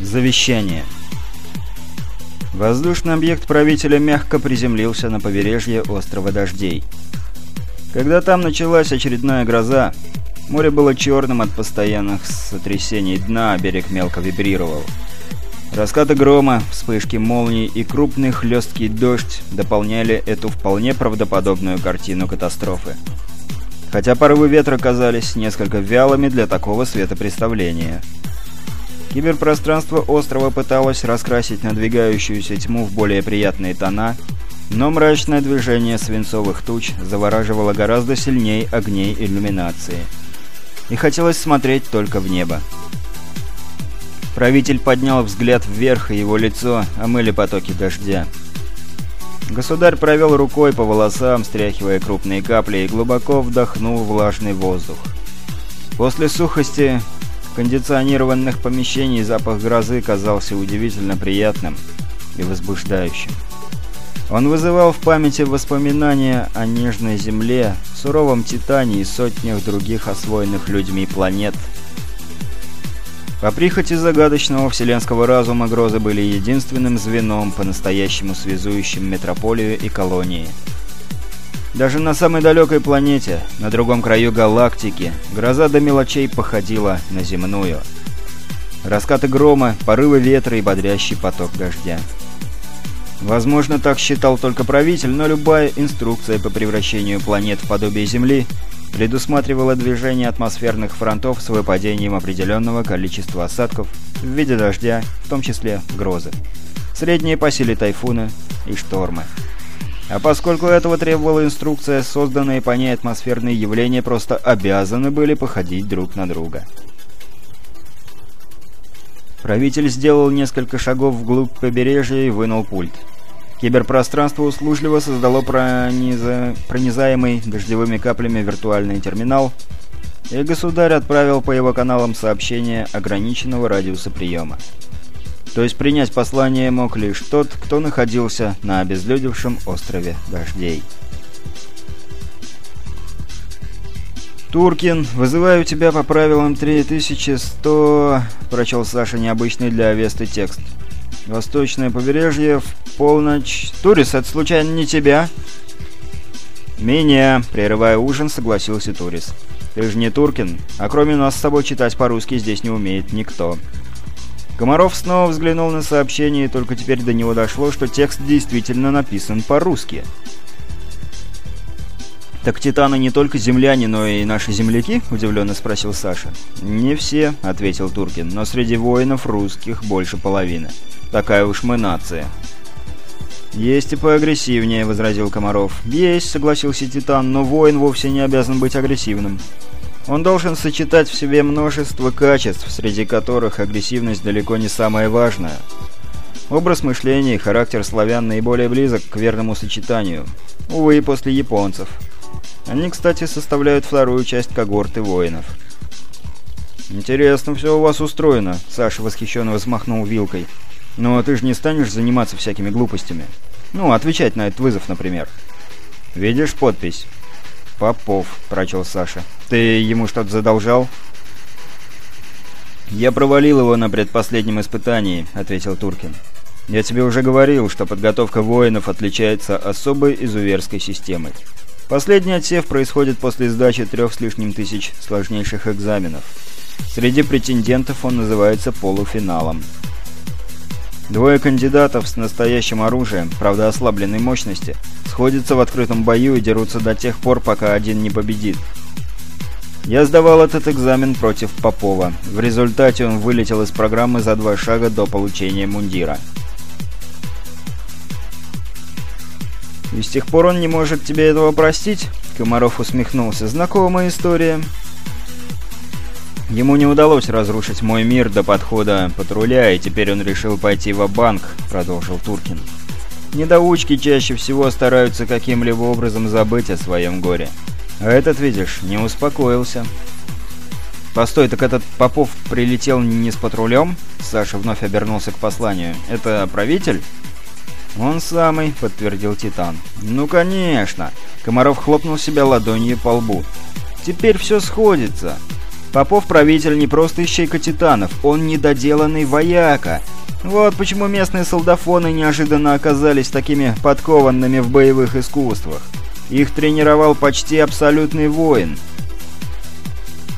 Завещание. Воздушный объект правителя мягко приземлился на побережье острова Дождей. Когда там началась очередная гроза, море было черным от постоянных сотрясений дна, а берег мелко вибрировал. Раскаты грома, вспышки молний и крупный хлесткий дождь дополняли эту вполне правдоподобную картину катастрофы. Хотя порывы ветра казались несколько вялыми для такого светопреставления. Киберпространство острова пыталось раскрасить надвигающуюся тьму в более приятные тона, но мрачное движение свинцовых туч завораживало гораздо сильнее огней иллюминации. И хотелось смотреть только в небо. Правитель поднял взгляд вверх, и его лицо омыли потоки дождя. Государь провел рукой по волосам, стряхивая крупные капли, и глубоко вдохнул влажный воздух. После сухости кондиционированных помещений запах грозы казался удивительно приятным и возбуждающим. Он вызывал в памяти воспоминания о нежной земле, суровом Титане и сотнях других освоенных людьми планет. По прихоти загадочного вселенского разума грозы были единственным звеном, по-настоящему связующим метрополию и колонии – даже на самой далекой планете, на другом краю галактики, гроза до мелочей походила на земную. Раскаты грома, порывы ветра и бодрящий поток дождя. Возможно, так считал только правитель, но любая инструкция по превращению планет в подобие Земли предусматривала движение атмосферных фронтов с выпадением определенного количества осадков в виде дождя, в том числе грозы. Средние по силе тайфуна и штормы. А поскольку этого требовала инструкция, созданные по ней атмосферные явления просто обязаны были походить друг на друга. Правитель сделал несколько шагов вглубь побережья и вынул пульт. Киберпространство услужливо создало прониза... пронизаемый дождевыми каплями виртуальный терминал, и государь отправил по его каналам сообщение ограниченного радиуса приема. То есть принять послание мог лишь тот, кто находился на обезлюдевшем острове Дождей. «Туркин, вызываю тебя по правилам 3100...» — прочел Саша необычный для Авесты текст. «Восточное побережье в полночь...» «Турис, это случайно не тебя?» «Меня!» — прерывая ужин, согласился Турис. «Ты же не Туркин, а кроме нас с тобой читать по-русски здесь не умеет никто». Комаров снова взглянул на сообщение, и только теперь до него дошло, что текст действительно написан по-русски. «Так Титаны не только земляне, но и наши земляки?» – удивленно спросил Саша. «Не все», – ответил Туркин, – «но среди воинов русских больше половины. Такая уж мы нация». «Есть и поагрессивнее», — возразил Комаров. «Есть», — согласился Титан, — «но воин вовсе не обязан быть агрессивным. Он должен сочетать в себе множество качеств, среди которых агрессивность далеко не самое важное. Образ мышления и характер славян наиболее близок к верному сочетанию. Увы, и после японцев. Они, кстати, составляют вторую часть когорты воинов. «Интересно все у вас устроено», — Саша восхищенно взмахнул вилкой. «Но ты же не станешь заниматься всякими глупостями. Ну, отвечать на этот вызов, например». «Видишь подпись?» «Попов», — прочел Саша. «Ты ему что-то задолжал?» «Я провалил его на предпоследнем испытании», — ответил Туркин. «Я тебе уже говорил, что подготовка воинов отличается особой изуверской системой. Последний отсев происходит после сдачи трех с лишним тысяч сложнейших экзаменов. Среди претендентов он называется полуфиналом. Двое кандидатов с настоящим оружием, правда ослабленной мощности, сходятся в открытом бою и дерутся до тех пор, пока один не победит. Я сдавал этот экзамен против Попова. В результате он вылетел из программы за два шага до получения мундира. «И с тех пор он не может тебе этого простить?» Комаров усмехнулся. «Знакомая история». Ему не удалось разрушить мой мир до подхода патруля, и теперь он решил пойти в банк продолжил Туркин. Недоучки чаще всего стараются каким-либо образом забыть о своем горе. А этот, видишь, не успокоился. «Постой, так этот Попов прилетел не с патрулем?» Саша вновь обернулся к посланию. «Это правитель?» «Он самый», — подтвердил Титан. «Ну, конечно!» Комаров хлопнул себя ладонью по лбу. «Теперь все сходится. Попов правитель не просто ищейка титанов, он недоделанный вояка. Вот почему местные солдафоны неожиданно оказались такими подкованными в боевых искусствах. Их тренировал почти абсолютный воин.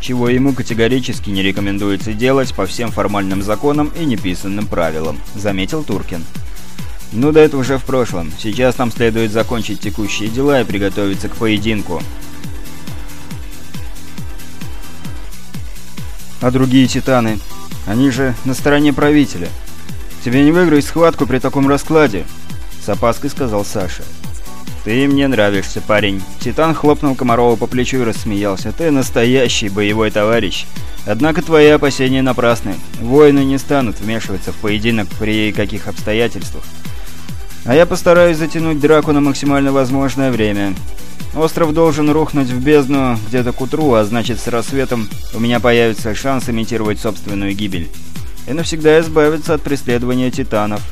Чего ему категорически не рекомендуется делать по всем формальным законам и неписанным правилам, заметил Туркин. Ну да это уже в прошлом. Сейчас нам следует закончить текущие дела и приготовиться к поединку. А другие титаны? Они же на стороне правителя. Тебе не выиграть схватку при таком раскладе, с опаской сказал Саша. «Ты мне нравишься, парень». Титан хлопнул Комарова по плечу и рассмеялся. «Ты настоящий боевой товарищ. Однако твои опасения напрасны. Воины не станут вмешиваться в поединок при каких обстоятельствах. А я постараюсь затянуть драку на максимально возможное время. Остров должен рухнуть в бездну где-то к утру, а значит с рассветом у меня появится шанс имитировать собственную гибель. И навсегда избавиться от преследования титанов».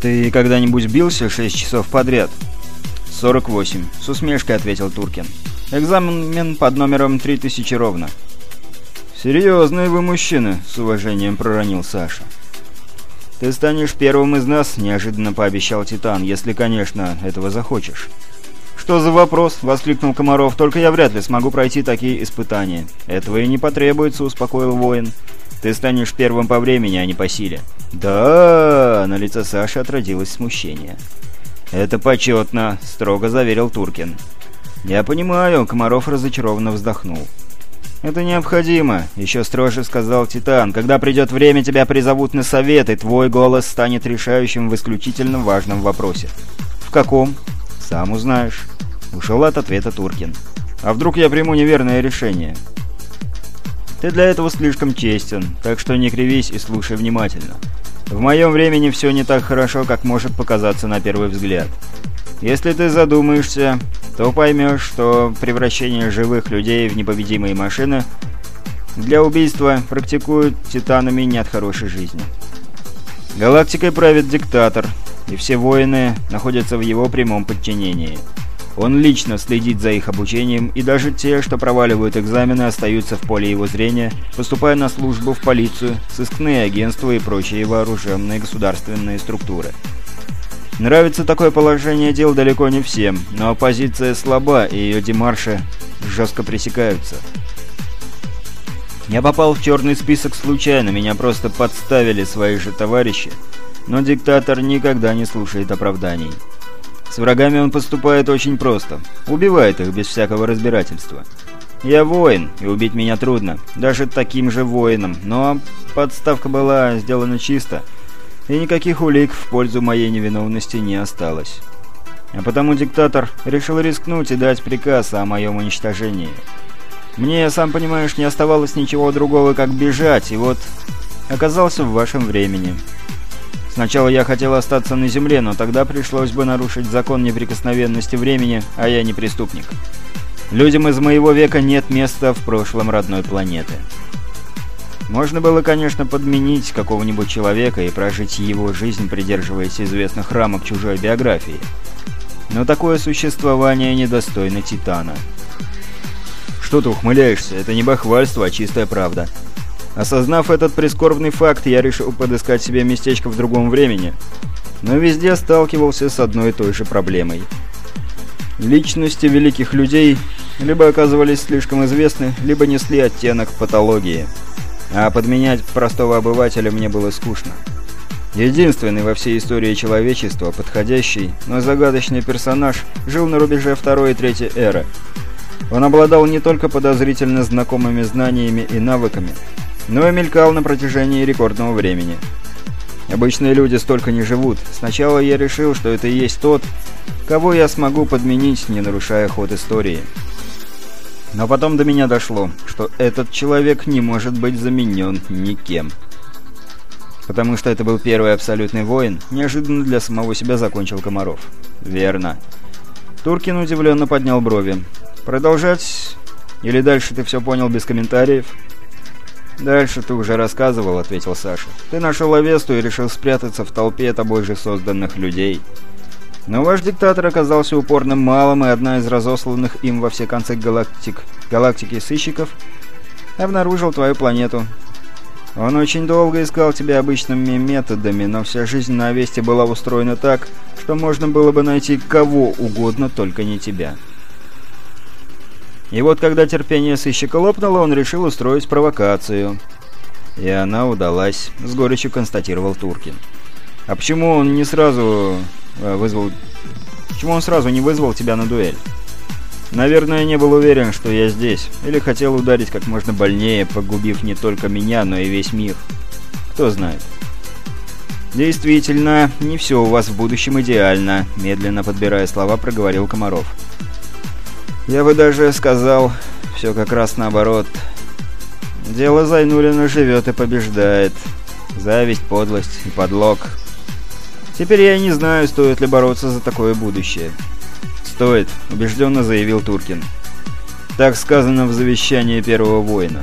«Ты когда-нибудь бился шесть часов подряд?» «48», — с усмешкой ответил Туркин. «Экзамен под номером 3000 ровно». «Серьезные вы мужчины», — с уважением проронил Саша. «Ты станешь первым из нас», — неожиданно пообещал Титан, «если, конечно, этого захочешь». «Что за вопрос?» — воскликнул Комаров. «Только я вряд ли смогу пройти такие испытания». «Этого и не потребуется», — успокоил воин. «Ты станешь первым по времени, а не по силе». «Да!» — на лице Саши отразилось смущение. «Это почетно», — строго заверил Туркин. «Я понимаю», — Комаров разочарованно вздохнул. «Это необходимо», — еще строже сказал Титан. «Когда придет время, тебя призовут на совет, и твой голос станет решающим в исключительно важном вопросе». «В каком?» «Сам узнаешь». Ушел от ответа Туркин. «А вдруг я приму неверное решение?» «Ты для этого слишком честен, так что не кривись и слушай внимательно. В моем времени все не так хорошо, как может показаться на первый взгляд. Если ты задумаешься, то поймешь, что превращение живых людей в непобедимые машины для убийства практикуют титанами не от хорошей жизни. Галактикой правит диктатор, и все воины находятся в его прямом подчинении. Он лично следит за их обучением, и даже те, что проваливают экзамены, остаются в поле его зрения, поступая на службу в полицию, сыскные агентства и прочие вооруженные государственные структуры. Нравится такое положение дел далеко не всем, но оппозиция слаба, и ее демарши жестко пресекаются. Я попал в черный список случайно, меня просто подставили свои же товарищи, но диктатор никогда не слушает оправданий. С врагами он поступает очень просто. Убивает их без всякого разбирательства. Я воин, и убить меня трудно. Даже таким же воином. Но подставка была сделана чисто. И никаких улик в пользу моей невиновности не осталось. А потому диктатор решил рискнуть и дать приказ о моем уничтожении. Мне, сам понимаешь, не оставалось ничего другого, как бежать, и вот оказался в вашем времени. Сначала я хотел остаться на Земле, но тогда пришлось бы нарушить закон неприкосновенности времени, а я не преступник. Людям из моего века нет места в прошлом родной планеты. Можно было, конечно, подменить какого-нибудь человека и прожить его жизнь, придерживаясь известных рамок чужой биографии. Но такое существование недостойно Титана. Что ты ухмыляешься? Это не бахвальство, а чистая правда. Осознав этот прискорбный факт, я решил подыскать себе местечко в другом времени, но везде сталкивался с одной и той же проблемой. Личности великих людей либо оказывались слишком известны, либо несли оттенок патологии, а подменять простого обывателя мне было скучно. Единственный во всей истории человечества подходящий, но загадочный персонаж жил на рубеже второй и третьей эры. Он обладал не только подозрительно знакомыми знаниями и навыками, но и мелькал на протяжении рекордного времени. Обычные люди столько не живут. Сначала я решил, что это и есть тот, кого я смогу подменить, не нарушая ход истории. Но потом до меня дошло, что этот человек не может быть заменен никем. Потому что это был первый абсолютный воин, неожиданно для самого себя закончил Комаров. Верно. Туркин удивленно поднял брови. Продолжать? Или дальше ты все понял без комментариев? «Дальше ты уже рассказывал», — ответил Саша. «Ты нашел Авесту и решил спрятаться в толпе тобой же созданных людей. Но ваш диктатор оказался упорным малым, и одна из разосланных им во все концы галактик, галактики сыщиков обнаружил твою планету. Он очень долго искал тебя обычными методами, но вся жизнь на Авесте была устроена так, что можно было бы найти кого угодно, только не тебя. И вот когда терпение сыщика лопнуло, он решил устроить провокацию. И она удалась, с горечью констатировал Туркин. А почему он не сразу вызвал... Почему он сразу не вызвал тебя на дуэль? Наверное, не был уверен, что я здесь. Или хотел ударить как можно больнее, погубив не только меня, но и весь мир. Кто знает. «Действительно, не все у вас в будущем идеально», — медленно подбирая слова, проговорил Комаров. «Я бы даже сказал, все как раз наоборот. Дело Зайнулина живет и побеждает. Зависть, подлость и подлог. Теперь я не знаю, стоит ли бороться за такое будущее. «Стоит», — убежденно заявил Туркин. Так сказано в завещании первого воина.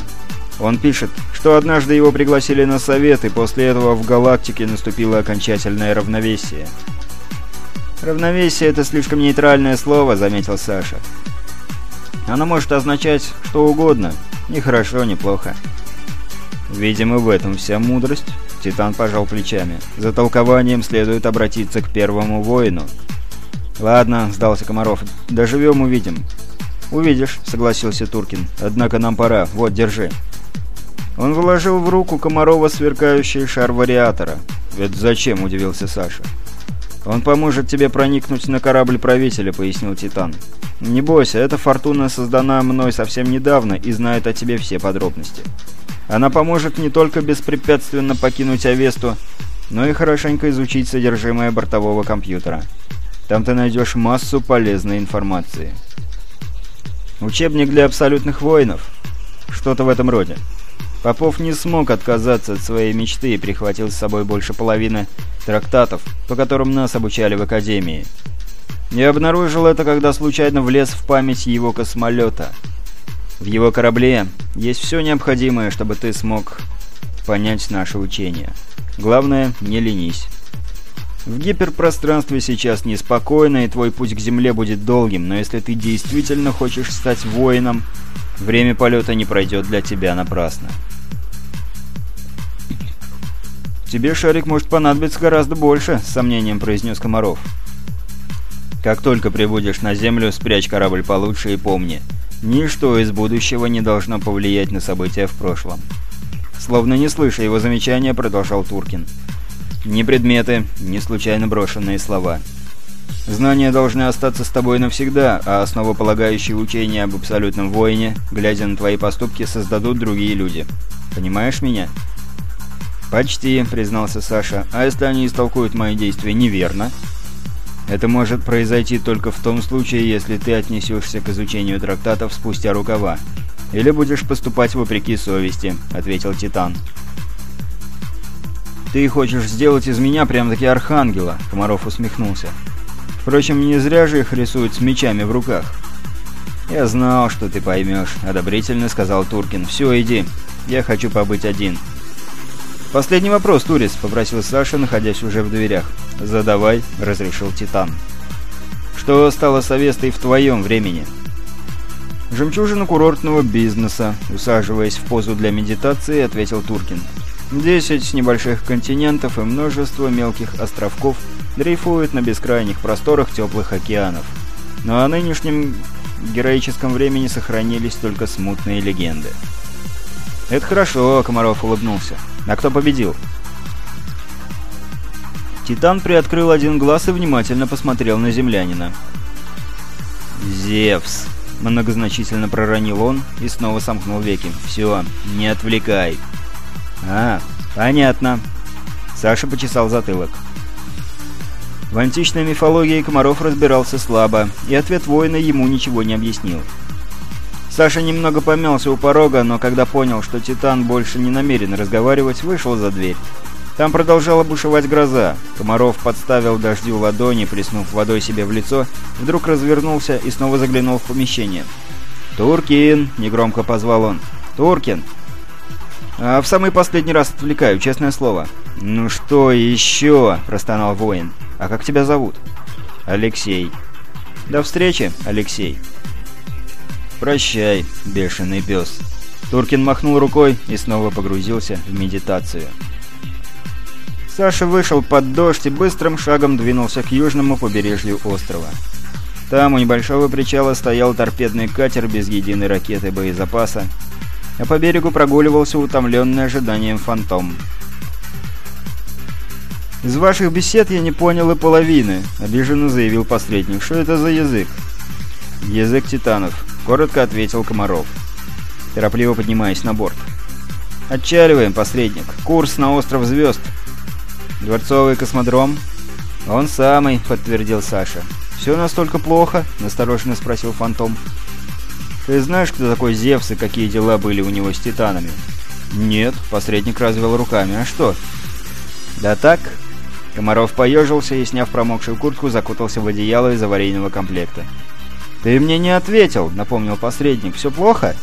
Он пишет, что однажды его пригласили на совет, и после этого в галактике наступило окончательное равновесие. «Равновесие — это слишком нейтральное слово», — заметил Саша. «Оно может означать что угодно, ни хорошо, ни плохо». «Видимо, в этом вся мудрость», Титан пожал плечами. «За толкованием следует обратиться к первому воину». «Ладно», — сдался Комаров. «Доживем, увидим». «Увидишь», — согласился Туркин. «Однако нам пора. Вот, держи». Он вложил в руку Комарова сверкающий шар вариатора. «Это зачем?» — удивился Саша. «Он поможет тебе проникнуть на корабль правителя», — пояснил Титан. «Не бойся, эта фортуна создана мной совсем недавно и знает о тебе все подробности. Она поможет не только беспрепятственно покинуть Авесту, но и хорошенько изучить содержимое бортового компьютера. Там ты найдешь массу полезной информации. Учебник для абсолютных воинов. Что-то в этом роде. Попов не смог отказаться от своей мечты и прихватил с собой больше половины трактатов, по которым нас обучали в Академии. Я обнаружил это, когда случайно влез в память его космолета — в его корабле есть все необходимое, чтобы ты смог понять наше учение. Главное, не ленись. В гиперпространстве сейчас неспокойно, и твой путь к Земле будет долгим, но если ты действительно хочешь стать воином, время полета не пройдет для тебя напрасно. «Тебе, Шарик, может понадобиться гораздо больше», — с сомнением произнес Комаров. «Как только прибудешь на Землю, спрячь корабль получше и помни — Ничто из будущего не должно повлиять на события в прошлом. Словно не слыша его замечания, продолжал Туркин. Ни предметы, ни случайно брошенные слова. Знания должны остаться с тобой навсегда, а основополагающие учения об абсолютном воине, глядя на твои поступки, создадут другие люди. Понимаешь меня? «Почти», — признался Саша. «А если они истолкуют мои действия неверно?» Это может произойти только в том случае, если ты отнесешься к изучению трактатов спустя рукава. Или будешь поступать вопреки совести», — ответил Титан. «Ты хочешь сделать из меня прям-таки архангела», — Комаров усмехнулся. «Впрочем, не зря же их рисуют с мечами в руках». «Я знал, что ты поймешь», — одобрительно сказал Туркин. «Все, иди. Я хочу побыть один». «Последний вопрос, Турис», — попросил Саша, находясь уже в дверях. «Задавай», — разрешил Титан. «Что стало с Авестой в твоем времени?» «Жемчужина курортного бизнеса», — усаживаясь в позу для медитации, ответил Туркин. «Десять небольших континентов и множество мелких островков дрейфуют на бескрайних просторах теплых океанов. Но о нынешнем героическом времени сохранились только смутные легенды». «Это хорошо», — Комаров улыбнулся. «А кто победил?» Титан приоткрыл один глаз и внимательно посмотрел на землянина. «Зевс!» — многозначительно проронил он и снова сомкнул веки. «Все, не отвлекай!» «А, понятно!» Саша почесал затылок. В античной мифологии Комаров разбирался слабо, и ответ воина ему ничего не объяснил. Саша немного помялся у порога, но когда понял, что Титан больше не намерен разговаривать, вышел за дверь. Там продолжала бушевать гроза. Комаров подставил дождю ладони, плеснув водой себе в лицо, вдруг развернулся и снова заглянул в помещение. «Туркин!» — негромко позвал он. «Туркин!» «А в самый последний раз отвлекаю, честное слово». «Ну что еще?» — простонал воин. «А как тебя зовут?» Алексей. До встречи, Алексей. Прощай, бешеный пес. Туркин махнул рукой и снова погрузился в медитацию. Саша вышел под дождь и быстрым шагом двинулся к южному побережью острова. Там у небольшого причала стоял торпедный катер без единой ракеты боезапаса, а по берегу прогуливался утомленный ожиданием фантом. «Из ваших бесед я не понял и половины», — обиженно заявил посредник. «Что это за язык?» «Язык титанов», — коротко ответил Комаров, торопливо поднимаясь на борт. «Отчаливаем, посредник. Курс на остров звезд». «Дворцовый космодром?» «Он самый», — подтвердил Саша. «Все настолько плохо?» — настороженно спросил Фантом. «Ты знаешь, кто такой Зевс и какие дела были у него с титанами?» «Нет», — посредник развел руками. «А что?» «Да так». Комаров поежился и, сняв промокшую куртку, закутался в одеяло из аварийного комплекта. «Ты мне не ответил», — напомнил посредник. «Все плохо?»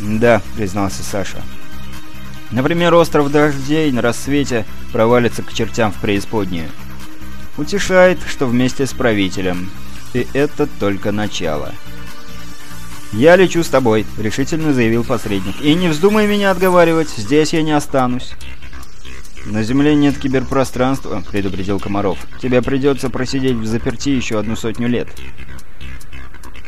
«Да», — признался Саша. «Например, остров дождей на рассвете провалится к чертям в преисподнюю. Утешает, что вместе с правителем. И это только начало». «Я лечу с тобой», — решительно заявил посредник. «И не вздумай меня отговаривать, здесь я не останусь». «На Земле нет киберпространства», — предупредил Комаров. «Тебе придется просидеть в заперти еще одну сотню лет».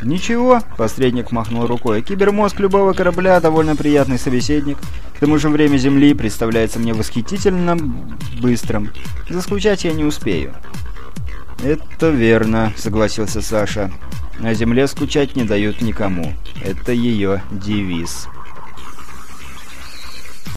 «Ничего», — посредник махнул рукой. «Кибермозг любого корабля — довольно приятный собеседник. К тому же время Земли представляется мне восхитительно быстрым. Заскучать я не успею». «Это верно», — согласился Саша. На земле скучать не дают никому. Это ее девиз.